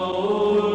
Oh